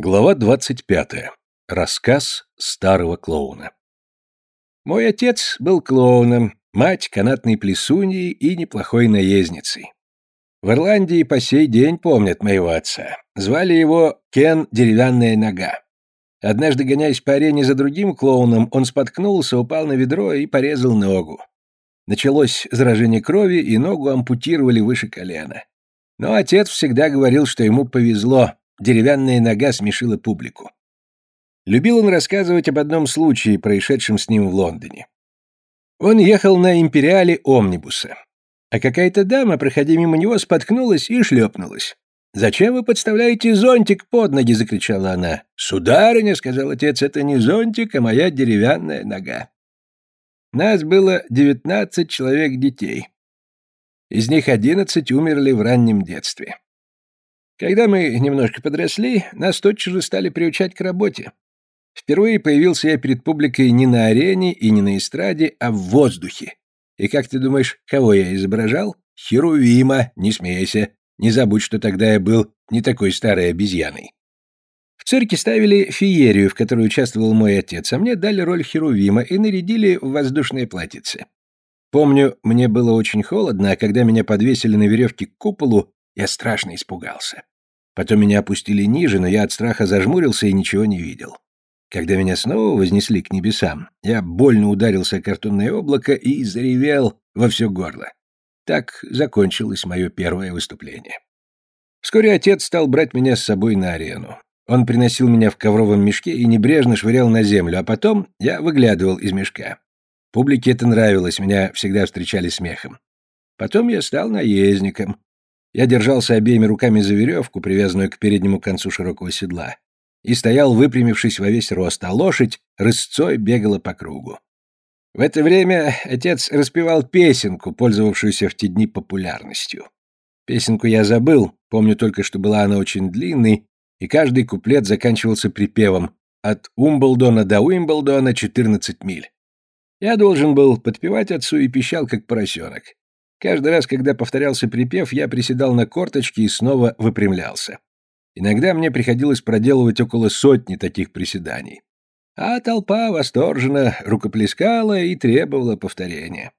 Глава 25. Рассказ старого клоуна. Мой отец был клоуном, мать канатной плесуньей и неплохой наездницей. В Ирландии по сей день помнят моего отца. Звали его Кен Деревянная Нога. Однажды, гоняясь по арене за другим клоуном, он споткнулся, упал на ведро и порезал ногу. Началось заражение крови, и ногу ампутировали выше колена. Но отец всегда говорил, что ему повезло, Деревянная нога смешила публику. Любил он рассказывать об одном случае, происшедшем с ним в Лондоне. Он ехал на империале омнибуса, а какая-то дама, проходя мимо него, споткнулась и шлепнулась. «Зачем вы подставляете зонтик под ноги?» — закричала она. «Сударыня», — сказал отец, — «это не зонтик, а моя деревянная нога». Нас было девятнадцать человек детей. Из них одиннадцать умерли в раннем детстве. Когда мы немножко подросли, нас тотчас же стали приучать к работе. Впервые появился я перед публикой не на арене и не на эстраде, а в воздухе. И как ты думаешь, кого я изображал? Херувима, не смейся. Не забудь, что тогда я был не такой старой обезьяной. В цирке ставили феерию, в которой участвовал мой отец, а мне дали роль Херувима и нарядили в воздушное платьице. Помню, мне было очень холодно, а когда меня подвесили на веревке к куполу, я страшно испугался. Потом меня опустили ниже, но я от страха зажмурился и ничего не видел. Когда меня снова вознесли к небесам, я больно ударился о картонное облако и заревел во все горло. Так закончилось мое первое выступление. Вскоре отец стал брать меня с собой на арену. Он приносил меня в ковровом мешке и небрежно швырял на землю, а потом я выглядывал из мешка. Публике это нравилось, меня всегда встречали смехом. Потом я стал наездником, я держался обеими руками за веревку, привязанную к переднему концу широкого седла, и стоял, выпрямившись во весь рост, а лошадь рысцой бегала по кругу. В это время отец распевал песенку, пользовавшуюся в те дни популярностью. Песенку я забыл, помню только, что была она очень длинной, и каждый куплет заканчивался припевом «От Умблдона до Уимблдона 14 миль». Я должен был подпевать отцу и пищал, как поросенок. Каждый раз, когда повторялся припев, я приседал на корточки и снова выпрямлялся. Иногда мне приходилось проделывать около сотни таких приседаний. А толпа восторженно рукоплескала и требовала повторения.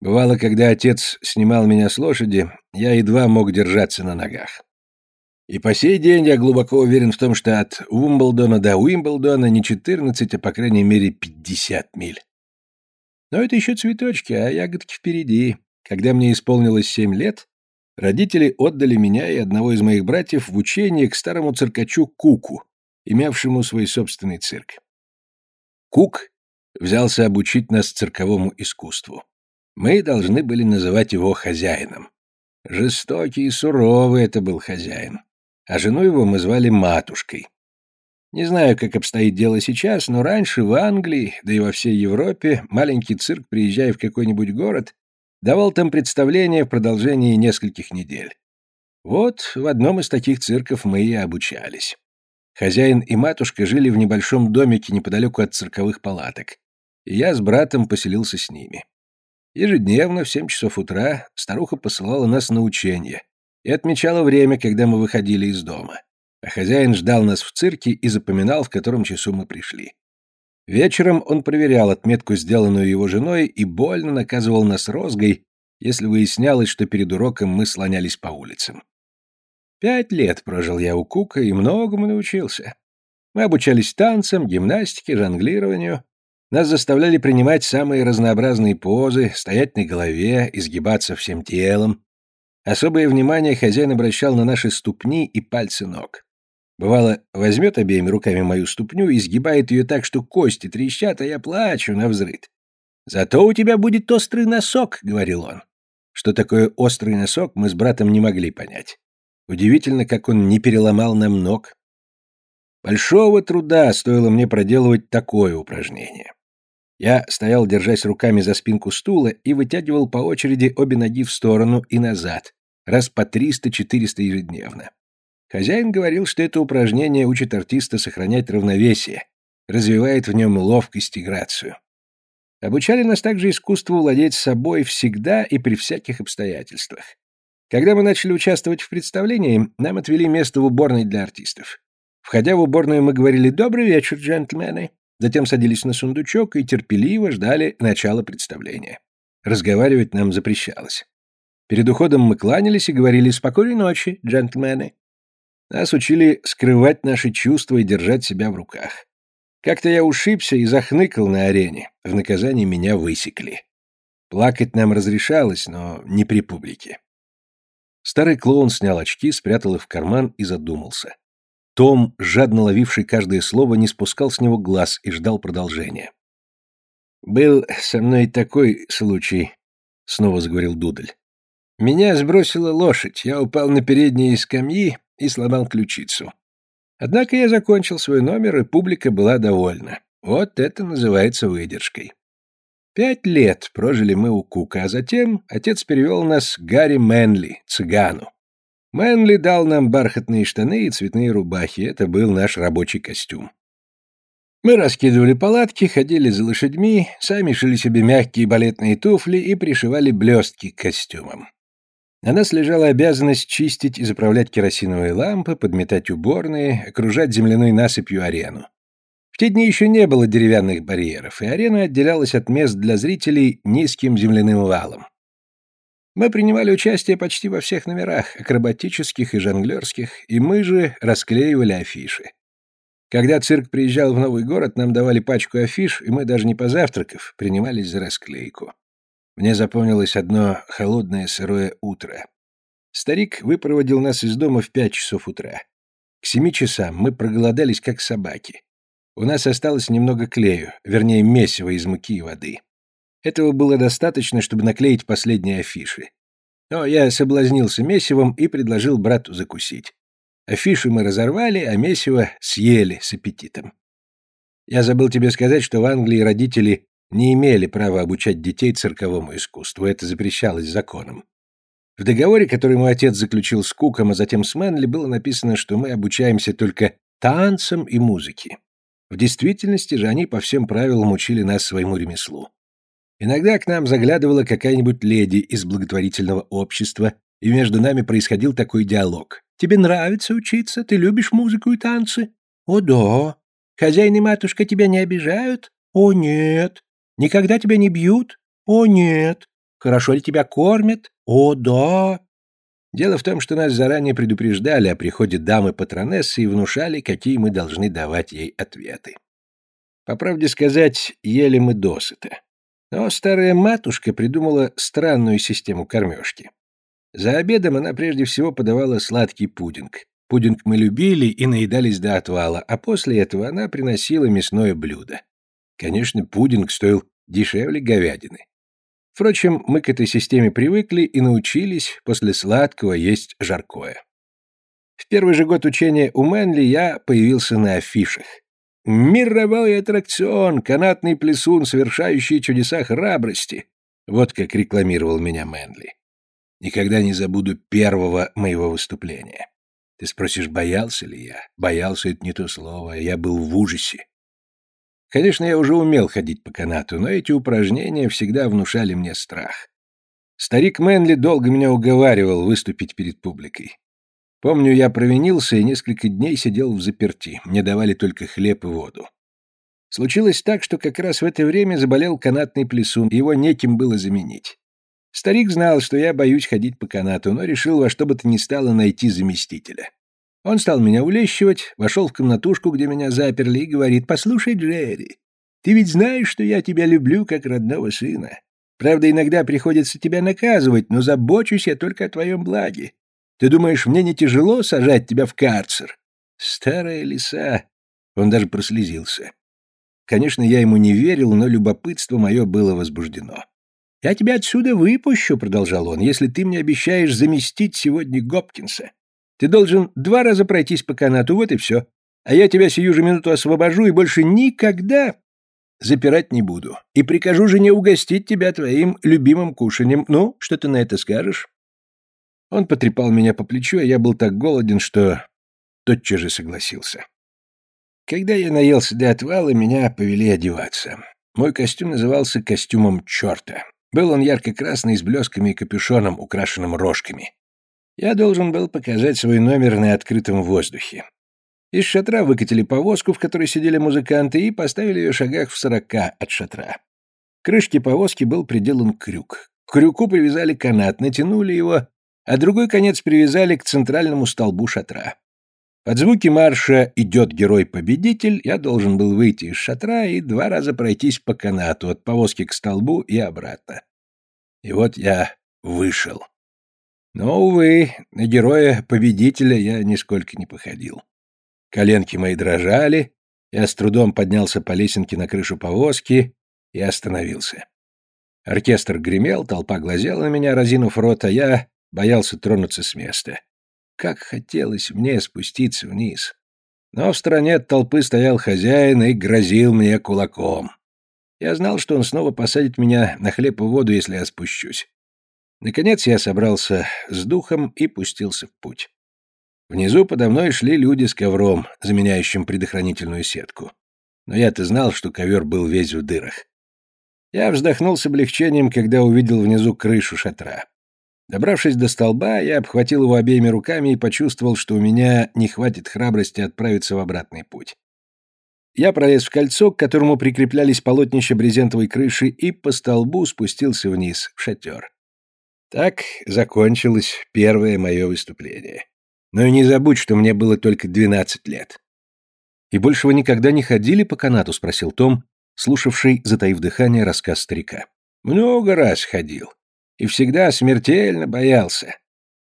Бывало, когда отец снимал меня с лошади, я едва мог держаться на ногах. И по сей день я глубоко уверен в том, что от Умблдона до Уимблдона не 14, а по крайней мере 50 миль. Но это еще цветочки, а ягодки впереди. Когда мне исполнилось семь лет, родители отдали меня и одного из моих братьев в учение к старому циркачу Куку, имевшему свой собственный цирк. Кук взялся обучить нас цирковому искусству. Мы должны были называть его хозяином. Жестокий и суровый это был хозяин. А жену его мы звали матушкой. Не знаю, как обстоит дело сейчас, но раньше в Англии, да и во всей Европе, маленький цирк, приезжая в какой-нибудь город, давал там представление в продолжении нескольких недель. Вот в одном из таких цирков мы и обучались. Хозяин и матушка жили в небольшом домике неподалеку от цирковых палаток, и я с братом поселился с ними. Ежедневно в семь часов утра старуха посылала нас на учение и отмечала время, когда мы выходили из дома. А хозяин ждал нас в цирке и запоминал, в котором часу мы пришли. Вечером он проверял отметку, сделанную его женой, и больно наказывал нас розгой, если выяснялось, что перед уроком мы слонялись по улицам. Пять лет прожил я у Кука и многому научился. Мы обучались танцам, гимнастике, жонглированию. Нас заставляли принимать самые разнообразные позы, стоять на голове, изгибаться всем телом. Особое внимание хозяин обращал на наши ступни и пальцы ног. Бывало, возьмет обеими руками мою ступню и сгибает ее так, что кости трещат, а я плачу на взрыд. «Зато у тебя будет острый носок», — говорил он. Что такое острый носок, мы с братом не могли понять. Удивительно, как он не переломал нам ног. Большого труда стоило мне проделывать такое упражнение. Я стоял, держась руками за спинку стула, и вытягивал по очереди обе ноги в сторону и назад, раз по 300-400 ежедневно. Хозяин говорил, что это упражнение учит артиста сохранять равновесие, развивает в нем ловкость и грацию. Обучали нас также искусству владеть собой всегда и при всяких обстоятельствах. Когда мы начали участвовать в представлении, нам отвели место в уборной для артистов. Входя в уборную, мы говорили «Добрый вечер, джентльмены». Затем садились на сундучок и терпеливо ждали начала представления. Разговаривать нам запрещалось. Перед уходом мы кланялись и говорили «Спокойной ночи, джентльмены». Нас учили скрывать наши чувства и держать себя в руках. Как-то я ушибся и захныкал на арене. В наказание меня высекли. Плакать нам разрешалось, но не при публике. Старый клоун снял очки, спрятал их в карман и задумался. Том, жадно ловивший каждое слово, не спускал с него глаз и ждал продолжения. «Был со мной такой случай», — снова заговорил Дудль. «Меня сбросила лошадь, я упал на передние скамьи и сломал ключицу. Однако я закончил свой номер, и публика была довольна. Вот это называется выдержкой. Пять лет прожили мы у Кука, а затем отец перевел нас к Гарри Мэнли, цыгану. Мэнли дал нам бархатные штаны и цветные рубахи, это был наш рабочий костюм. Мы раскидывали палатки, ходили за лошадьми, сами шили себе мягкие балетные туфли и пришивали блестки к костюмам. На нас лежала обязанность чистить и заправлять керосиновые лампы, подметать уборные, окружать земляной насыпью арену. В те дни еще не было деревянных барьеров, и арена отделялась от мест для зрителей низким земляным валом. Мы принимали участие почти во всех номерах, акробатических и жонглерских, и мы же расклеивали афиши. Когда цирк приезжал в новый город, нам давали пачку афиш, и мы, даже не позавтракав, принимались за расклейку. Мне запомнилось одно холодное сырое утро. Старик выпроводил нас из дома в пять часов утра. К семи часам мы проголодались, как собаки. У нас осталось немного клею, вернее, месива из муки и воды. Этого было достаточно, чтобы наклеить последние афиши. Но я соблазнился месивом и предложил брату закусить. Афиши мы разорвали, а месиво съели с аппетитом. Я забыл тебе сказать, что в Англии родители не имели права обучать детей цирковому искусству, это запрещалось законом. В договоре, который мой отец заключил с Куком, а затем с Мэнли, было написано, что мы обучаемся только танцам и музыке. В действительности же они по всем правилам учили нас своему ремеслу. Иногда к нам заглядывала какая-нибудь леди из благотворительного общества, и между нами происходил такой диалог. «Тебе нравится учиться? Ты любишь музыку и танцы?» «О, да». «Хозяин и матушка тебя не обижают?» «О, нет». Никогда тебя не бьют? О, нет. Хорошо ли тебя кормят? О, да. Дело в том, что нас заранее предупреждали о приходе дамы-патронессы и внушали, какие мы должны давать ей ответы. По правде сказать, ели мы досыта. Но старая матушка придумала странную систему кормежки. За обедом она прежде всего подавала сладкий пудинг. Пудинг мы любили и наедались до отвала, а после этого она приносила мясное блюдо. Конечно, пудинг стоил дешевле говядины. Впрочем, мы к этой системе привыкли и научились после сладкого есть жаркое. В первый же год учения у Мэнли я появился на афишах. «Мировой аттракцион, канатный плесун, совершающий чудеса храбрости». Вот как рекламировал меня Мэнли. Никогда не забуду первого моего выступления. Ты спросишь, боялся ли я? Боялся — это не то слово, я был в ужасе. Конечно, я уже умел ходить по канату, но эти упражнения всегда внушали мне страх. Старик Мэнли долго меня уговаривал выступить перед публикой. Помню, я провинился и несколько дней сидел в заперти, мне давали только хлеб и воду. Случилось так, что как раз в это время заболел канатный плесун, его неким было заменить. Старик знал, что я боюсь ходить по канату, но решил во что бы то ни стало найти заместителя. Он стал меня улещивать, вошел в комнатушку, где меня заперли, и говорит, «Послушай, Джерри, ты ведь знаешь, что я тебя люблю как родного сына. Правда, иногда приходится тебя наказывать, но забочусь я только о твоем благе. Ты думаешь, мне не тяжело сажать тебя в карцер?» Старая лиса. Он даже прослезился. Конечно, я ему не верил, но любопытство мое было возбуждено. «Я тебя отсюда выпущу», — продолжал он, — «если ты мне обещаешь заместить сегодня Гопкинса. Ты должен два раза пройтись по канату, вот и все. А я тебя сию же минуту освобожу и больше никогда запирать не буду. И прикажу жене угостить тебя твоим любимым кушаньем. Ну, что ты на это скажешь?» Он потрепал меня по плечу, а я был так голоден, что тотчас же согласился. Когда я наелся до отвала, меня повели одеваться. Мой костюм назывался костюмом черта. Был он ярко-красный с блесками и капюшоном, украшенным рожками. Я должен был показать свой номер на открытом воздухе. Из шатра выкатили повозку, в которой сидели музыканты, и поставили ее шагах в сорока от шатра. К крышке повозки был приделан крюк. К крюку привязали канат, натянули его, а другой конец привязали к центральному столбу шатра. Под звуки марша «Идет герой-победитель» я должен был выйти из шатра и два раза пройтись по канату от повозки к столбу и обратно. И вот я вышел. Но, увы, на героя-победителя я нисколько не походил. Коленки мои дрожали, я с трудом поднялся по лесенке на крышу повозки и остановился. Оркестр гремел, толпа глазела на меня, разинув рот, а я боялся тронуться с места. Как хотелось мне спуститься вниз. Но в стороне от толпы стоял хозяин и грозил мне кулаком. Я знал, что он снова посадит меня на хлеб и воду, если я спущусь. Наконец я собрался с духом и пустился в путь. Внизу подо мной шли люди с ковром, заменяющим предохранительную сетку. Но я-то знал, что ковер был весь в дырах. Я вздохнул с облегчением, когда увидел внизу крышу шатра. Добравшись до столба, я обхватил его обеими руками и почувствовал, что у меня не хватит храбрости отправиться в обратный путь. Я пролез в кольцо, к которому прикреплялись полотнища брезентовой крыши, и по столбу спустился вниз, в шатер. Так закончилось первое мое выступление. Но и не забудь, что мне было только двенадцать лет. «И больше вы никогда не ходили по канату?» — спросил Том, слушавший, затаив дыхание, рассказ старика. «Много раз ходил. И всегда смертельно боялся.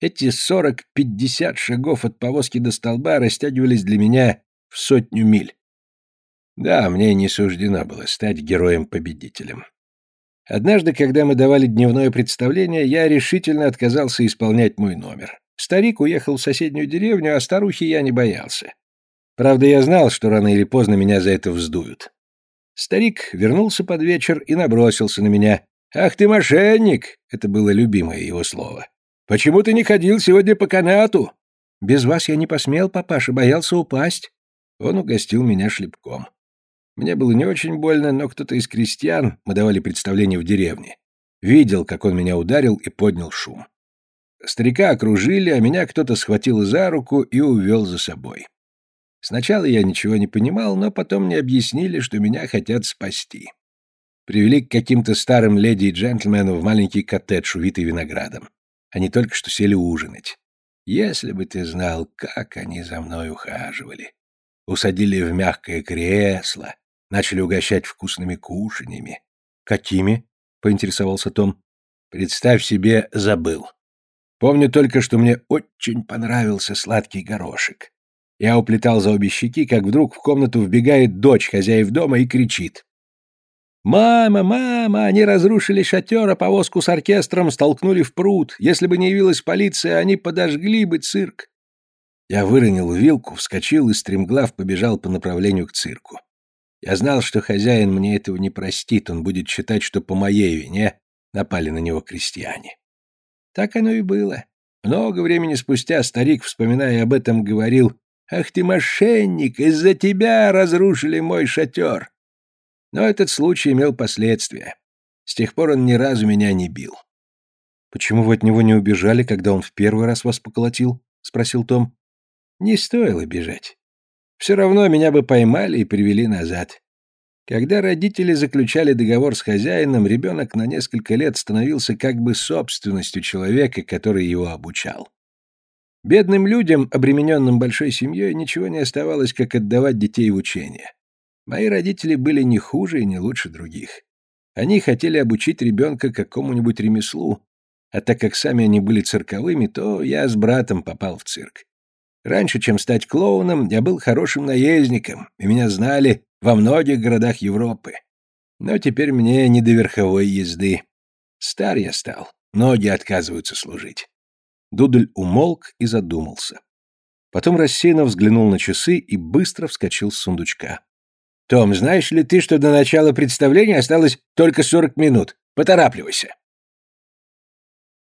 Эти сорок-пятьдесят шагов от повозки до столба растягивались для меня в сотню миль. Да, мне не суждено было стать героем-победителем. Однажды, когда мы давали дневное представление, я решительно отказался исполнять мой номер. Старик уехал в соседнюю деревню, а старухи я не боялся. Правда, я знал, что рано или поздно меня за это вздуют. Старик вернулся под вечер и набросился на меня. «Ах ты мошенник!» — это было любимое его слово. «Почему ты не ходил сегодня по канату?» «Без вас я не посмел, папаша, боялся упасть». Он угостил меня шлепком. Мне было не очень больно, но кто-то из крестьян, мы давали представление в деревне, видел, как он меня ударил и поднял шум. Старика окружили, а меня кто-то схватил за руку и увел за собой. Сначала я ничего не понимал, но потом мне объяснили, что меня хотят спасти. Привели к каким-то старым леди и джентльменам в маленький коттедж, увитый виноградом. Они только что сели ужинать. Если бы ты знал, как они за мной ухаживали. Усадили в мягкое кресло, начали угощать вкусными кушаньями. «Какими?» — поинтересовался Том. «Представь себе, забыл. Помню только, что мне очень понравился сладкий горошек. Я уплетал за обе щеки, как вдруг в комнату вбегает дочь хозяев дома и кричит. «Мама, мама, они разрушили шатер, а повозку с оркестром столкнули в пруд. Если бы не явилась полиция, они подожгли бы цирк». Я выронил вилку, вскочил и стремглав побежал по направлению к цирку. Я знал, что хозяин мне этого не простит, он будет считать, что по моей вине напали на него крестьяне. Так оно и было. Много времени спустя старик, вспоминая об этом, говорил, «Ах ты мошенник, из-за тебя разрушили мой шатер!» Но этот случай имел последствия. С тех пор он ни разу меня не бил. «Почему вы от него не убежали, когда он в первый раз вас поколотил?» — спросил Том. «Не стоило бежать. Все равно меня бы поймали и привели назад. Когда родители заключали договор с хозяином, ребенок на несколько лет становился как бы собственностью человека, который его обучал. Бедным людям, обремененным большой семьей, ничего не оставалось, как отдавать детей в учение. Мои родители были не хуже и не лучше других. Они хотели обучить ребенка какому-нибудь ремеслу, а так как сами они были цирковыми, то я с братом попал в цирк. Раньше, чем стать клоуном, я был хорошим наездником, и меня знали во многих городах Европы. Но теперь мне не до верховой езды. Стар я стал, ноги отказываются служить. Дудль умолк и задумался. Потом рассеянно взглянул на часы и быстро вскочил с сундучка. «Том, знаешь ли ты, что до начала представления осталось только сорок минут? Поторапливайся!»